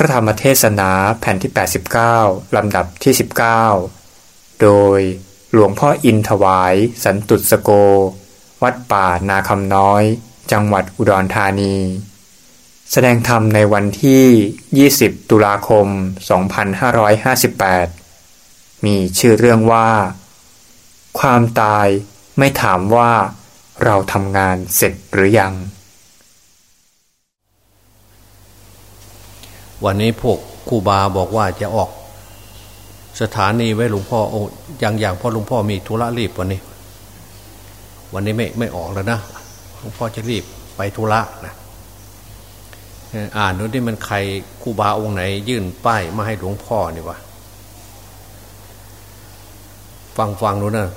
ระธรรมเทศนาแผ่นที่ 89 ลำดับที่ 19 โดยหลวงพ่ออินถวาย สันตุสโก วัดป่านาคำน้อย จังหวัดอุดรธานี แสดงธรรมในวันที่ 20 ตุลาคม 2558 มีชื่อเรื่องว่า ความตายไม่ถามว่าเราทำงานเสร็จหรือยัง วันนี้พวกครูบาบอกว่าจะออก สถานีไว้หลวงพ่อโอ้ย่างอย่างพ่อหลวงพ่อมีธุระรีบวันนี้ วันนี้ไม่ไม่ออกแล้วนะหลวงพ่อจะรีบไปธุระนะอ่านดูที่มันใครครูบาองค์ไหน ยื่นป้ายมาให้หลวงพ่อนี่วะฟังฟังดูนะ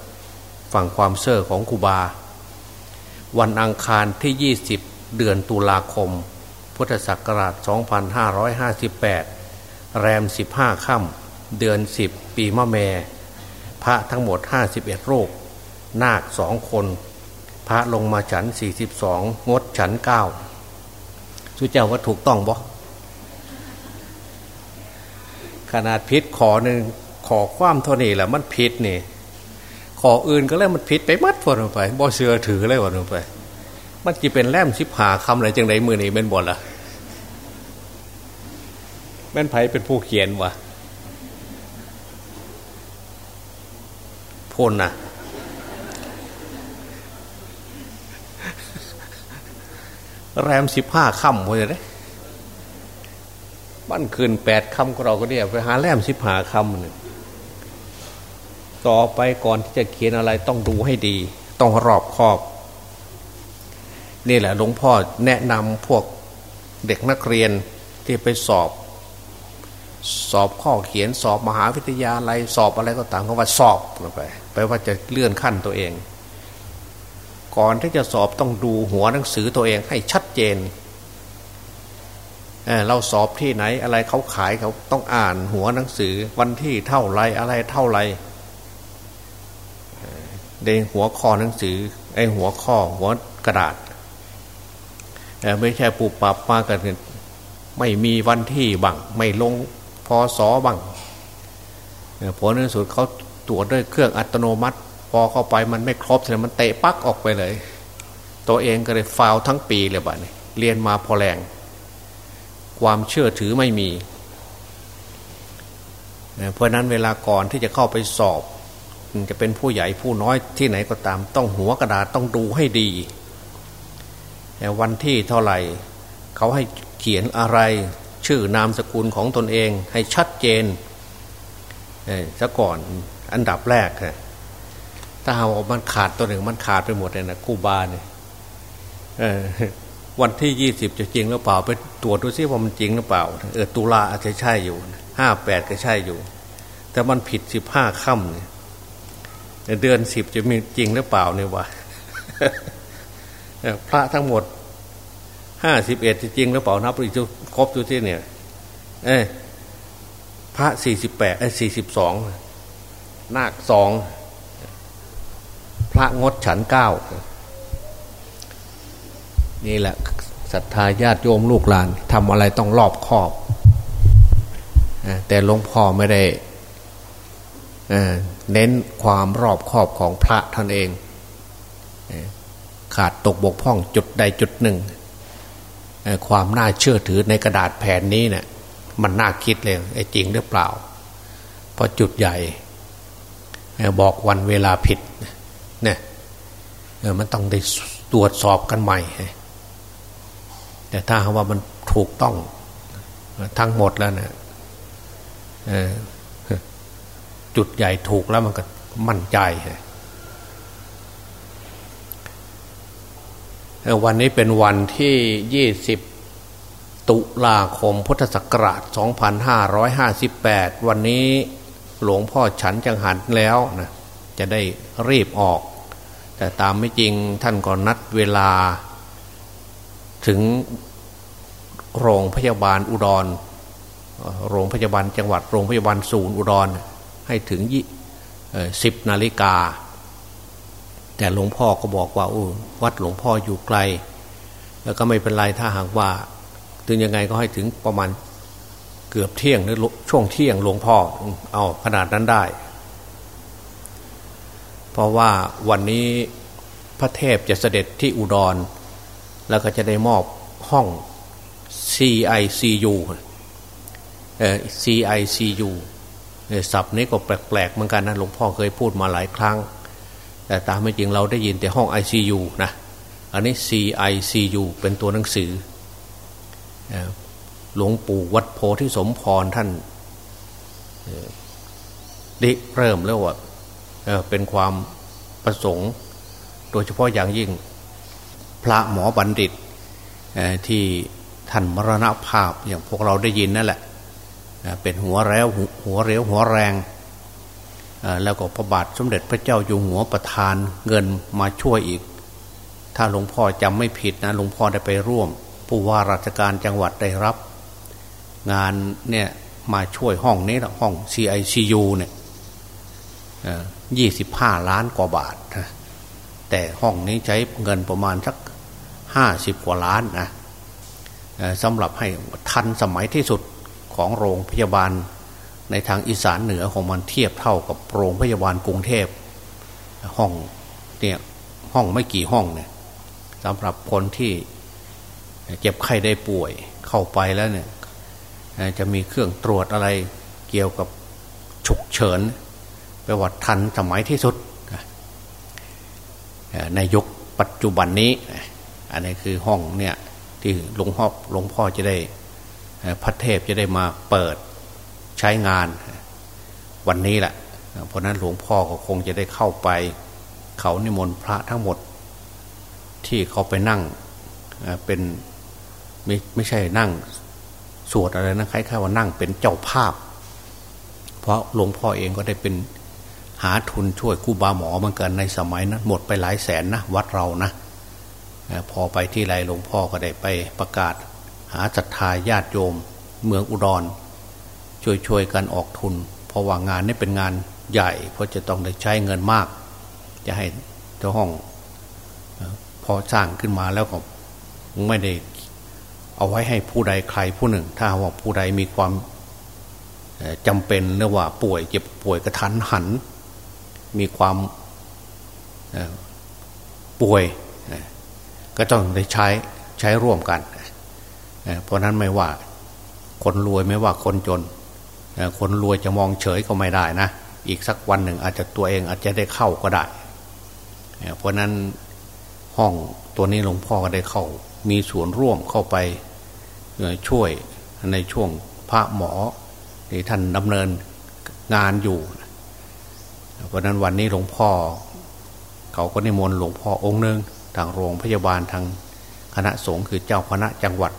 ฟังความเซ่อของครูบา วันอังคารที่20เดือนตุลาคม พุทธศักราช 2558 แรม 15 ค่ำเดือน 10 ปีมะแม พระทั้งหมด 51 รูป นาคสองคน พระลงมาฉัน 42 งดฉัน 9สุเจ้าว่าถูกต้องบ่ขนาดพิษขอหนึ่งขอความเท่านี้แหละมันพิษนี่ขออื่นก็แล้วมันพิษไปมัดพอลงไปบ่เสือถือเลยพอลงไป มันจะเป็นแล่มชิบหาคำอะไรจังไรมือนี่เป็นบทละ แม่นไผเป็นผู้เขียนวะพลนะแรมสิบห้าค่ำพอจะได้บ้านคืนแปดคำก็เราก็เนี่ยไปหาแรมสิบห้าคำหนึ่งต่อไปก่อนที่จะเขียนอะไรต้องดูให้ดี ต้องรอบคอบ นี่แหละหลวงพ่อแนะนำพวกเด็กนักเรียนที่ไปสอบ สอบข้อเขียนสอบมหาวิทยาลัยสอบอะไรก็ตามเขาว่าสอบลงไปแปลว่าจะเลื่อนขั้นตัวเอง ก่อนที่จะสอบต้องดูหัวหนังสือตัวเองให้ชัดเจนเเราสอบที่ไหนอะไรเขาขายเขาต้องอ่านหัวหนังสือวันที่เท่าไรอะไรเท่าไรในหัวข้อหนังสือไอหัวข้อหัวกระดาษไม่ใช่ปูปรับมากันไม่มีวันที่บังไม่ลง พอสอบังผลในสุดเขาตรวจด้วยเครื่องอัตโนมัติ พอเข้าไปมันไม่ครบเลยมันเตะปักออกไปเลย ตัวเองก็เลยฟาวทั้งปีเลยบ้านี้เรียนมาพอแรง ความเชื่อถือไม่มีเพราะนั้นเวลาก่อนที่จะเข้าไปสอบ จะเป็นผู้ใหญ่ผู้น้อยที่ไหนก็ตาม ต้องหัวกระดาษต้องดูให้ดีวันที่เท่าไหร่ เขาให้เขียนอะไร ชื่อนามสกุลของตนเองให้ชัดเจนซะก่อนอันดับแรกฮะถ้าเอามันขาดตัวหนึ่งมันขาดไปหมดเลยนะกูบาเนี่ยวันที่ยี่สิบจะจริงหรือเปล่า ไปตรวจดูซิว่ามันจริงหรือเปล่า เออตุลาอาจจะใช่อยู่ห้าแปดก็ใช่อยู่ แต่มันผิดสิบห้าค่ำเนี่ยเดือนสิบจะมีจริงหรือเปล่าเนี่ยวะพระทั้งหมด ห้าสิบเอ็ดจริงหรือเปล่านับอีกครบดูที่เนี่ย เอ้พระสี่สิบแปดเอ้สี่สิบสองนาคสองพระงดฉันเก้านี่แหละศรัทธาญาติโยมลูกหลานทำอะไรต้องรอบคอบแต่หลวงพ่อไม่ได้เน้นความรอบคอบของพระท่านเอง ขาดตกบกพร่องจุดใดจุดหนึ่ง ความน่าเชื่อถือในกระดาษแผ่นนี้เนะี่ยมันน่าคิดเลยไอ้จริงหรือเปล่า เพราะจุดใหญ่ บอกวันเวลาผิดเนี่ยมันต้องได้ตรวจสอบกันใหม่ แต่ถ้าว่ามันถูกต้องทั้งหมดแล้วเนะี่ยจุดใหญ่ถูกแล้วมันก็มั่นใจ วันนี้เป็นวันที่ยี่สิบตุลาคมพุทธศักราช 2558 วันนี้หลวงพ่อฉันจังหันแล้วนะจะได้รีบออก แต่ตามไม่จริงท่านก็นัดเวลา ถึงโรงพยาบาลอุดร โรงพยาบาลจังหวัดโรงพยาบาลศูนย์อุดร ให้ถึงสิบนาฬิกา แต่หลวงพ่อก็บอกว่าอวัดหลวงพ่ออยู่ไกล แล้วก็ไม่เป็นไรถ้าหากว่าถึงยังไงก็ให้ถึงประมาณเกือบเที่ยงหรือช่วงเที่ยงหลวงพ่อเอาขนาดนั้นได้ เพราะว่าวันนี้พระเทพจะเสด็จที่อุดร แล้วก็จะได้มอบห้อง CICU เอ่อ CICU ศัพท์นี้ก็แปลกๆเหมือนกันนะหลวงพ่อเคยพูดมาหลายครั้ง แต่ตามไม่จริงเราได้ยินแต่ห้อง ICU นะอันนี้ CICU เป็นตัวหนังสือหลวงปู่วัดโพธิสมพรท่านดิเริ่มแล้วว่าเป็นความประสงค์ โดยเฉพาะอย่างยิ่งพระหมอบัณฑิตที่ท่านมรณภาพอย่างพวกเราได้ยินนั่นแหละเป็นหัวแล้วหัวเรียวหัวแรง แล้วก็พระบาทสมเด็จพระเจ้าอยู่หัวประทานเงินมาช่วยอีก ถ้าหลวงพ่อจำไม่ผิดนะหลวงพ่อได้ไปร่วม ผู้ว่าราชการจังหวัดได้รับ งานเนี่ยมาช่วยห้องนี้ห้อง CICU เนี่ยยี่สิบห้าล้านกว่าบาท แต่ห้องนี้ใช้เงินประมาณสักห้าสิบกว่าล้านนะสำหรับให้ทันสมัยที่สุดของโรงพยาบาล ในทางอีสานเหนือของมันเทียบเท่ากับโรงพยาบาลกรุงเทพห้องเนี่ยห้องไม่กี่ห้องเนี่ยสำหรับคนที่เจ็บไข้ได้ป่วยเข้าไปแล้วเนี่ยจะมีเครื่องตรวจอะไรเกี่ยวกับฉุกเฉินไปวัดทันสมัยที่สุดในยุคปัจจุบันนี้ อันนี้คือห้องเนี่ยที่หลวงพ่อหลวงพ่อจะได้พระเทพจะได้มาเปิด ใช้งานวันนี้แหละ เพราะนั้นหลวงพ่อก็คงจะได้เข้าไป เขานิมนต์พระทั้งหมด ที่เขาไปนั่งเป็นไม่ไม่ใช่นั่งสวดอะไรนะคล้ายๆว่านั่งเป็นเจ้าภาพ เพราะหลวงพ่อเองก็ได้เป็นหาทุนช่วยกู้บาหมอเหมือนกันในสมัยนะั้นหมดไปหลายแสนนะวัดเรานะพอไปที่ไรหลวงพ่อก็ได้ไปประกาศ หาศรัทธาญาติโยม เมืองอุดร ช่วยๆกันออกทุน เพราะว่างานนี้เป็นงานใหญ่ เพราะจะต้องได้ใช้เงินมาก จะให้เจ้าห้อง พอสร้างขึ้นมาแล้วก็ไม่ได้เอาไว้ให้ผู้ใดใครผู้หนึ่ง ถ้าว่าผู้ใดมีความจำเป็นหรือว่าป่วยเจ็บป่วยกระทันหัน มีความป่วย ก็ต้องได้ใช้ใช้ร่วมกัน เพราะนั้นไม่ว่าคนรวยไม่ว่าคนจน คนรวยจะมองเฉยก็ไม่ได้นะ อีกสักวันหนึ่งอาจจะตัวเองอาจจะได้เข้าก็ได้ เพราะนั้นห้องตัวนี้หลวงพ่อก็ได้เข้า มีส่วนร่วมเข้าไปช่วยในช่วงพระหมอที่ท่านดำเนินงานอยู่ เพราะนั้นวันนี้หลวงพ่อ เขาก็นิมนต์หลวงพ่อองค์หนึ่งทางโรงพยาบาลทางคณะสงฆ์คือเจ้าคณะจังหวัด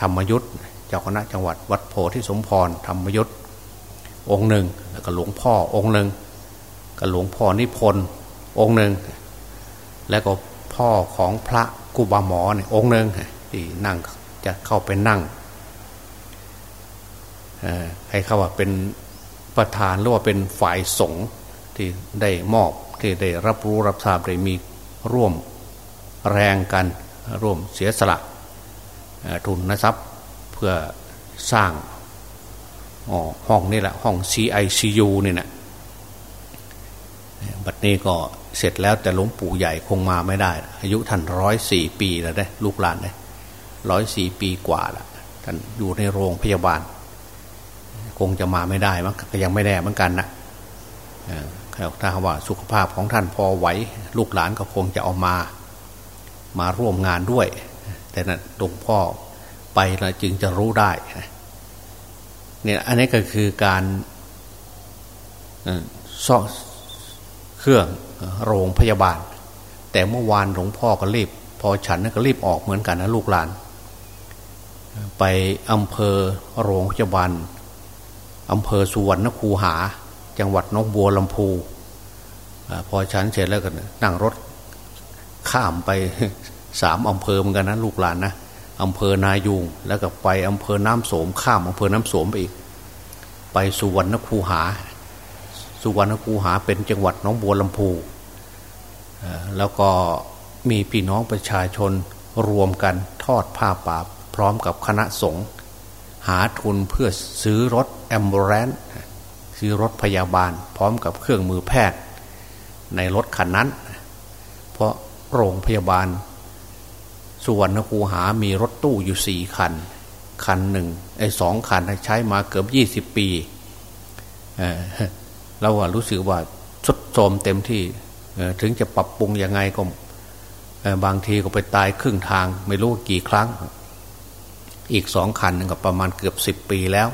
ธรรมยุทธเจ้าคณะจังหวัดวัดโพธิสมพรธรรมยุทธ องค์หนึ่งแล้วก็หลวงพ่อองค์หนึ่งกับหลวงพ่อนิพนธ์องค์หนึ่งแล้วก็พ่อของพระกุบาหมอเนี่ยองค์หนึ่งที่นั่งจะเข้าไปนั่งให้เขาว่าเป็นประธานหรือว่าเป็นฝ่ายสงฆ์ที่ได้มอบที่ได้รับรู้รับทราบได้มีร่วมแรงกันร่วมเสียสละทุนนะทรัพย์เพื่อสร้าง อ๋อห้องนี่แหละ ห้อง CICU นี่นะบัดนี้ก็เสร็จแล้วแต่หลวงปู่ใหญ่คงมาไม่ได้ อายุท่านร้อยสี่ปีแล้วได้ลูกหลานได้ร้อยสี่ปีกว่าละท่านอยู่ในโรงพยาบาล คงจะมาไม่ได้มั้งก็ยังไม่แน่เหมือนกันนะถ้าว่าสุขภาพของท่านพอไหวลูกหลานก็คงจะเอามา มาร่วมงานด้วย แต่นั้นหลวงพ่อไปแล้วจึงจะรู้ได้ เนี่ยอันนี้ก็คือการซ่อเครื่องโรงพยาบาล แต่เมื่อวานหลวงพ่อก็รีบ พอฉันก็รีบออกเหมือนกันนะลูกหลาน ไปอำเภอโรงพยาบาลอำเภอสุวรรณคูหา จังหวัดนกบัวลำพูพอฉันเสร็จแล้วก็นั่งรถข้ามไปสามอำเภอเหมือนกันนะลูกหลานนะ อำเภอนายูงแล้วก็ไปอำเภอน้ำโสมข้ามอำเภอน้ำโสมไปอีก ไปสุวรรณคูหา สุวรรณคูหาเป็นจังหวัดน้องบัวลำพูแล้วก็มีพี่น้องประชาชนรวมกันทอดผ้าป่าพร้อมกับคณะสงฆ์หาทุนเพื่อซื้อรถแอมบูเรนซื้อรถพยาบาล พร้อมกับเครื่องมือแพทย์ในรถคันนั้น เพราะโรงพยาบาล สุวรรณคูหามีรถตู้อยู่สี่คัน คันหนึ่งไอ้สองคันใช้มาเกือบยี่สิบปีเราว่ารู้สึกว่าสุดโทมเต็มที่ถึงจะปรับปรุงยังไงก็บางทีก็ไปตายครึ่งทาง ไม่รู้กี่ครั้ง อีกสองคันนึงก็ประมาณเกือบสิบปีแล้ว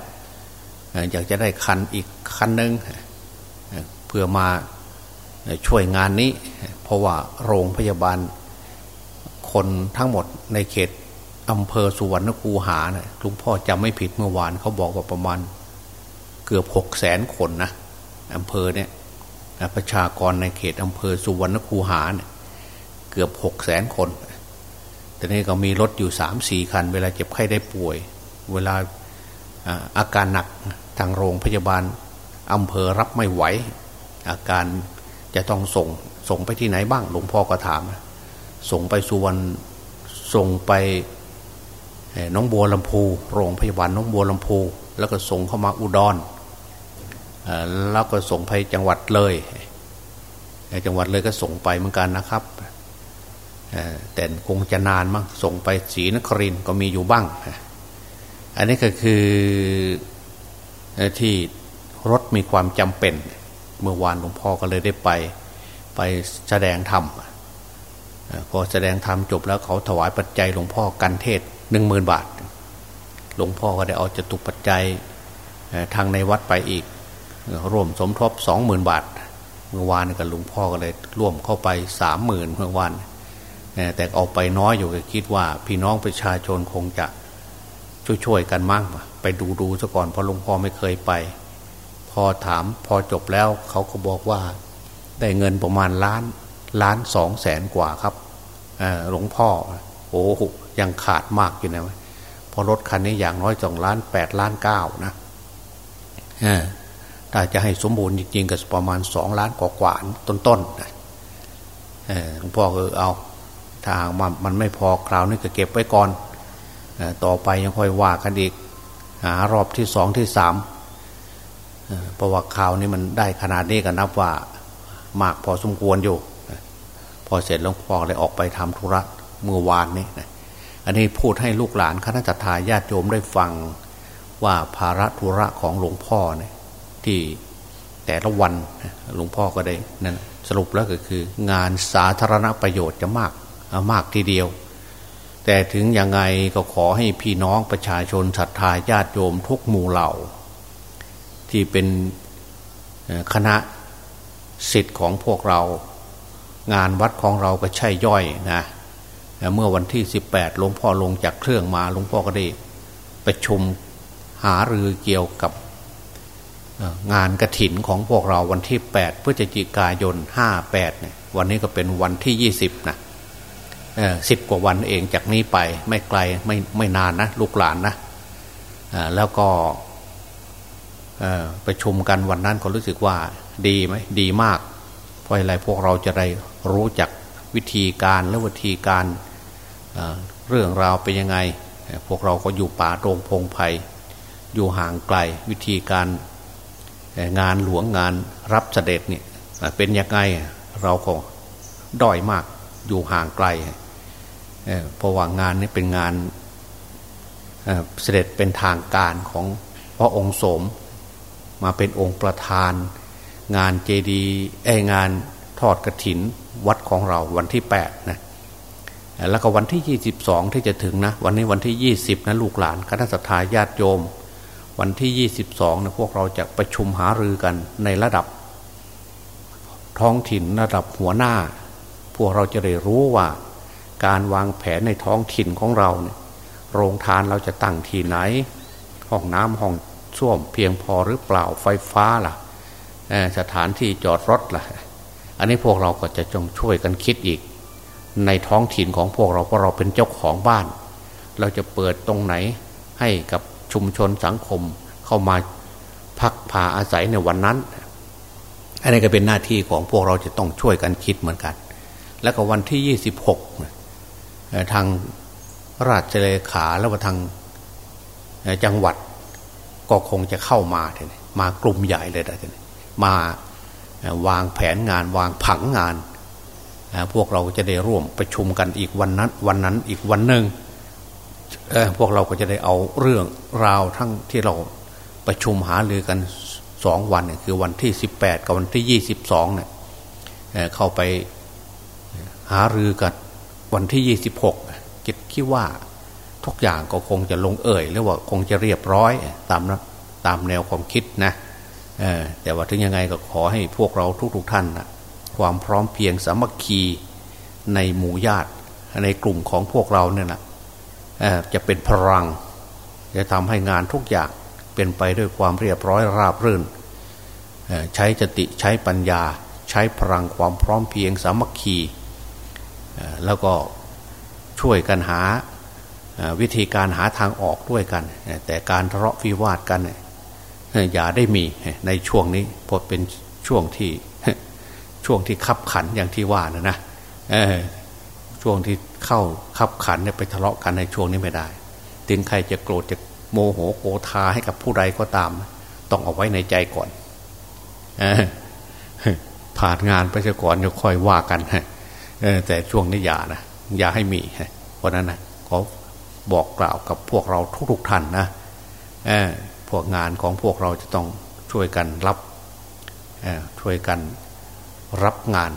อยากจะได้คันอีกคันหนึ่งเพื่อมาช่วยงานนี้ เพราะว่าโรงพยาบาล คนทั้งหมดในเขตอำเภอสุวรรณคูหาเนะลุงพ่อจำไม่ผิดเมื่อวานเขาบอกว่าประมาณ เกือบหกแสนคนนะอำเภอเนี่ยประชากรในเขตอำเภอสุวรรณคูหาเนี่ยเกือบหกแสนคน แต่นี้ก็มีรถอยู่สามสี่คัน เวลาเจ็บไข้ได้ป่วย เวลาอาการหนักทางโรงพยาบาลอำเภอรับไม่ไหว อาการจะต้องส่งส่งไปที่ไหนบ้างหลวงพ่อก็ถาม ส่งไปสุวรรณส่งไปน้องบัวลำพู โรงพยาบาลน้องบัวลำพู แล้วก็ส่งเข้ามาอุดรแล้วก็ส่งไปจังหวัดเลยจังหวัดเลยก็ส่งไปเหมือนกันนะครับแต่คงจะนานมั้งส่งไปศรีนครินก็มีอยู่บ้าง อันนี้ก็คือที่รถมีความจำเป็น เมื่อวานหลวงพ่อก็เลยได้ไปไปแสดงธรรม พอแสดงธรรมจบแล้วเขาถวายปัจจัยหลวงพ่อกันเทศหนึ่งหมื่นบาท หลวงพ่อก็ได้เอาจตุปัจจัยทางในวัดไปอีกร่วมสมทบสองหมื่นบาท เมื่อวานกับหลวงพ่อก็เลยร่วมเข้าไปสามหมื่นเมื่อวานแต่เอาไปน้อยอยู่ก็คิดว่า พี่น้องประชาชนคงจะช่วยๆกันมั่งไปดูดูซะก่อนเพราะหลวงพ่อไม่เคยไป พอถามพอจบแล้วเขาก็บอกว่าได้เงินประมาณล้าน ล้านสองแสนกว่าครับหลวงพ่อ โอ้ยังขาดมากอยู่นะพอรถคันนี้อย่างน้อยสองล้านแปดล้านเก้านะถ้าจะให้สมบูรณ์จริงๆก็ประมาณสองล้านกว่าๆต้นๆหลวงพ่อก็เอา ถ้ามันมันไม่พอคราวนี้ก็เก็บไว้ก่อนต่อไปยังค่อยว่ากันอีกหารอบที่สองที่สามเพราะว่าข่าวนี้มันได้ขนาดนี้กันนับว่ามากพอสมควรอยู่ อเสร็จหลวงพ่อเลยออกไปทำธุระเมื่อวานนี้อันนี้พูดให้ลูกหลานคณะจัตหาญาติโยมได้ฟังว่าภาระธุระของหลวงพ่อเนี่ยที่แต่ละวันหลวงพ่อก็ได้นั่นสรุปแล้วก็คือ งานสาธารณประโยชน์จะมากมากทีเดียว แต่ถึงยังไงก็ขอให้พี่น้องประชาชนศรัทธาญาติโยมทุกหมู่เหล่า ที่เป็นคณะสิทธิ์ของพวกเรา งานวัดของเราก็ใช่ย่อยนะเมื่อวันที่สิบแปดหลวงพ่อลงจากเครื่องมาหลวงพ่อก็ได้ประชุมหารือเกี่ยวกับงานกระถินของพวกเราวันที่แปดพฤศจิกายนห้าแปดเนี่ยวันนี้ก็เป็นวันที่ยี่สิบนะสิบกว่าวันเองจากนี้ไปไม่ไกลไม่ไม่นานนะลูกหลานนะแล้วก็ประชุมกันวันนั้นก็รู้สึกว่าดีไหมดีมาก เพราะอะไรพวกเราจะได้ รู้จักวิธีการและวิธีการเรื่องราวเป็นยังไง พวกเราก็อยู่ป่าโรงพงไพ่อยู่ห่างไกลวิธีการงานหลวงงานรับเสด็จเนี่ยเป็นยังไงเราก็ด้อยมากอยู่ห่างไกลเพราะว่างานนี้เป็นงานเสด็จเป็นทางการของพระองค์สม มาเป็นองค์ประธาน งานเจดีไองานทอดกระถิน วัดของเราวันที่แปดนะแล้วก็วันที่ยี่สิบสองที่จะถึงนะ วันนี้วันที่ยี่สิบนะลูกหลานคณะสัตยาญาติโยม วันที่ยี่สิบสองนะพวกเราจะประชุมหารือกันในระดับ ท้องถิ่นระดับหัวหน้า พวกเราจะได้รู้ว่า การวางแผนในท้องถิ่นของเราเนี่ยโรงทานเราจะตั้งที่ไหน ห้องน้ำห้องส้วมเพียงพอหรือเปล่าไฟฟ้าล่ะสถานที่จอดรถล่ะ อันนี้พวกเราก็จะจงช่วยกันคิดอีก ในท้องถิ่นของพวกเราเพราะเราเป็นเจ้าของบ้าน เราจะเปิดตรงไหนให้กับชุมชนสังคมเข้ามาพักพาอาศัยในวันนั้น อันนี้ก็เป็นหน้าที่ของพวกเราจะต้องช่วยกันคิดเหมือนกัน แล้วก็วันที่ยี่สิบหกทางราชเลขาแล้วก็ทางจังหวัดก็คงจะเข้ามาทีนี้มากลุ่มใหญ่เลยทีนี้มา วางแผนงานวางผังงาน พวกเราจะได้ร่วมประชุมกันอีกวันนั้นวันนั้นอีกวันหนึ่งพวกเราก็จะได้เอาเรื่องราวทั้งที่เราประชุมหารือกันสองวันคือวันที่สิบแปดกับวันที่ยี่สิบสองเนี่ยเข้าไปหารือกันวันที่ยี่สิบหกคิดคิดว่าทุกอย่างก็คงจะลงเอ่ยหรือว่าคงจะเรียบร้อยตามนะตามแนวความคิดนะ แต่ว่าถึงยังไงก็ขอให้พวกเราทุกๆทท่านนะความพร้อมเพียงสามัคคีในหมู่ญาติในกลุ่มของพวกเราเนี่ยนะจะเป็นพลัง จะทำให้งานทุกอย่างเป็นไปด้วยความเรียบร้อยราบรื่น ใช้จติใช้ปัญญา ใช้พลังความพร้อมเพียงสามัคคี แล้วก็ช่วยกันหาวิธีการหาทางออกด้วยกัน แต่การทะเลาะวิวาทกัน อย่าได้มีในช่วงนี้พราะเป็นช่วงที่ช่วงที่ขับขันอย่างที่ว่านะนะช่วงที่เข้าขับขันเนี่ยไปทะเลาะกันในช่วงนี้ไม่ได้ถึงใครจะโกรธจะโมโหโกธาให้กับผู้ใดก็ตาม ต้องเอาไว้ในใจก่อนผ่านงานไปซะก่อนจะค่อยว่ากันแต่ช่วงนี้อย่านะอย่าให้มีเพราะนั้นนะขอบอกกล่าวกับพวกเราทุกๆท่านนะ วกงานของพวกเราจะต้องช่วยกันรับช่วยกันรับงาน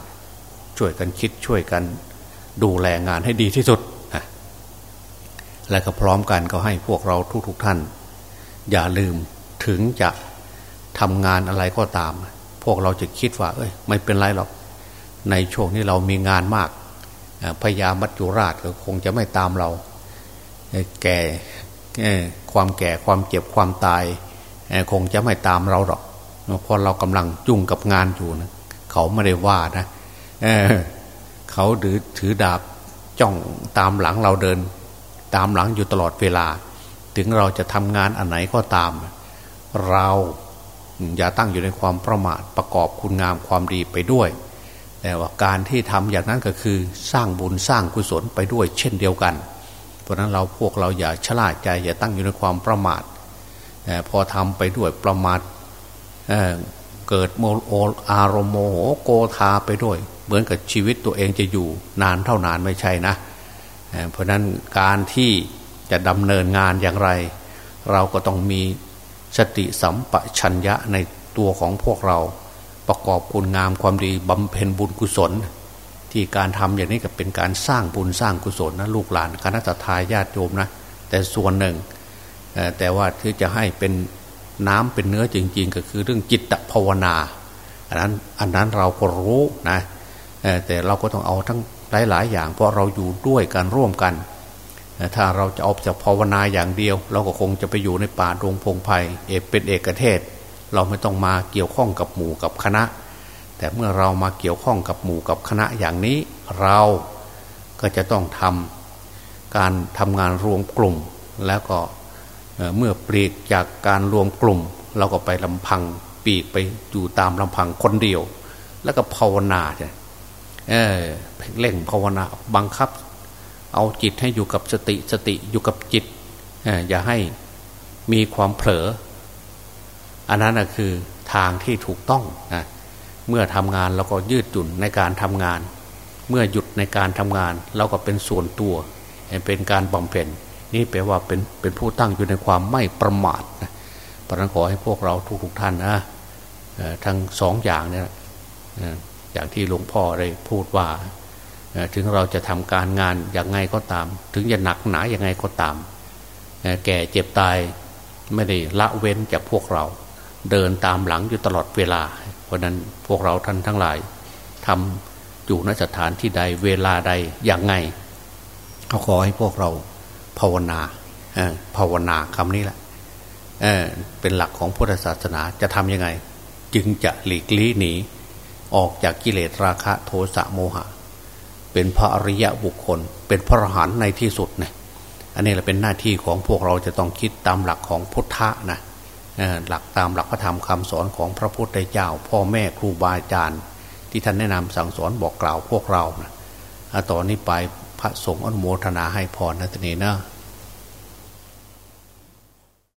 ช่วยกันคิดช่วยกันดูแลงานให้ดีที่สุดและก็พร้อมกันก็ให้พวกเราทุกๆทท่าน อย่าลืมถึงจะทำงานอะไรก็ตาม พวกเราจะคิดว่า เอ้ย ไม่เป็นไรหรอก ในช่วงนี้เรามีงานมากพญามัจจุราชก็คงจะไม่ตามเรา แก่ ความแก่ความเจ็บความตายคงจะไม่ตามเราหรอกเพราะเรากำลังจุ่งกับงานอยู่นะเขาไม่ได้ว่านะเเขาถือถือดาบจ้องตามหลังเราเดิน ตามหลังอยู่ตลอดเวลา ถึงเราจะทำงานอันไหนก็ตาม เราอย่าตั้งอยู่ในความประมาทประกอบคุณงามความดีไปด้วย แต่ว่าการที่ทำอย่างนั้นก็คือสร้างบุญสร้างกุศลไปด้วยเช่นเดียวกัน เพราะนั้นเราพวกเราอย่าชลาดใจ อย่าตั้งอยู่ในความประมาทพอทำไปด้วยประมาทเเกิดโมโออารมโมโหโกธาไปด้วย เหมือนกับชีวิตตัวเองจะอยู่นานเท่านานไม่ใช่นะเพราะนั้นการที่จะดำเนินงานอย่างไร เราก็ต้องมีสติสัมปชัญญะในตัวของพวกเราประกอบคุณงามความดีบำเพ็ญบุญกุศล ที่การทำอย่างนี้ก็เป็นการสร้างบุญสร้างกุศลนะลูกหลานคณะทาญาติโยมนะแต่ส่วนหนึ่งแต่ว่าที่จะให้เป็นน้ำเป็นเนื้อจริง ๆ ก็คือเรื่องจิตภาวนาอันนั้นอันนั้นเราก็รู้นะแต่เราก็ต้องเอาทั้งหลาย ๆ อย่าง เพราะเราอยู่ด้วยกันร่วมกัน ถ้าเราจะเอาจะภาวนาอย่างเดียว เราก็คงจะไปอยู่ในป่าดงพงไพ่เอกเป็นเอกเทศ เราไม่ต้องมาเกี่ยวข้องกับหมู่กับคณะ แต่เมื่อเรามาเกี่ยวข้องกับหมู่กับคณะอย่างนี้ เราก็จะต้องทำการทำงานรวมกลุ่ม แล้วก็เมื่อปลีกจากการรวมกลุ่ม เราก็ไปลำพังปีกไปอยู่ตามลำพังคนเดียว แล้วก็ภาวนาใช่เออเล่งภาวนาบังคับ เอาจิตให้อยู่กับสติสติอยู่กับจิตอย่าให้มีความเผลอ อันนั้นคือทางที่ถูกต้องนะ เมื่อทำงานเราก็ยืดหยุ่นในการทำงาน เมื่อหยุดในการทำงานเราก็เป็นส่วนตัว เป็นการบำเพ็ญนี่แปลว่าเป็นเป็นผู้ตั้งอยู่ในความไม่ประมาทนะปรนขอให้พวกเราทุกๆท่านนะทั้งสองอย่างเนี่ยอย่างที่หลวงพ่อได้พูดว่าถึงเราจะทำการงานอย่างไงก็ตาม ถึงจะหนักหนาอย่างไงก็ตาม แก่เจ็บตายไม่ได้ละเว้นจากพวกเรา เดินตามหลังอยู่ตลอดเวลา ราะนั้นพวกเราท่านทั้งหลายทำอยู่นสถานที่ใดเวลาใดอย่างไงเขาขอให้พวกเราภาวนาภาวนาคำนี้แหละเเป็นหลักของพุทธศาสนาจะทำยังไง จึงจะหลีกลี่หนีออกจากกิเลสราคะโทสะโมหะ เป็นพระอริยะบุคคล เป็นพระอรหันต์ในที่สุดเนี่ยอันนี้แหละเป็นหน้าที่ของพวกเราจะต้องคิดตามหลักของพุทธะนะ หลักตามหลักพระธรรมคำสอนของพระพุทธเจ้า พ่อแม่ครูบาอาจารย์ ที่ท่านแนะนำสั่งสอนบอกกล่าวพวกเรานะต่อนนี้ไปพระสงฆ์อนุโมทนาให้พรนะตนีนะ